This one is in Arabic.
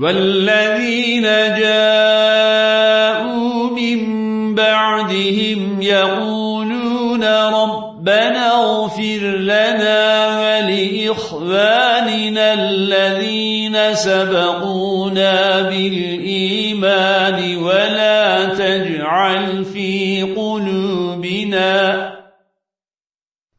والذين جاءوا من بعدهم يقولون ربنا اغفر لنا ولإخواننا الذين سبقونا بالإيمان ولا تجعل في قلوبنا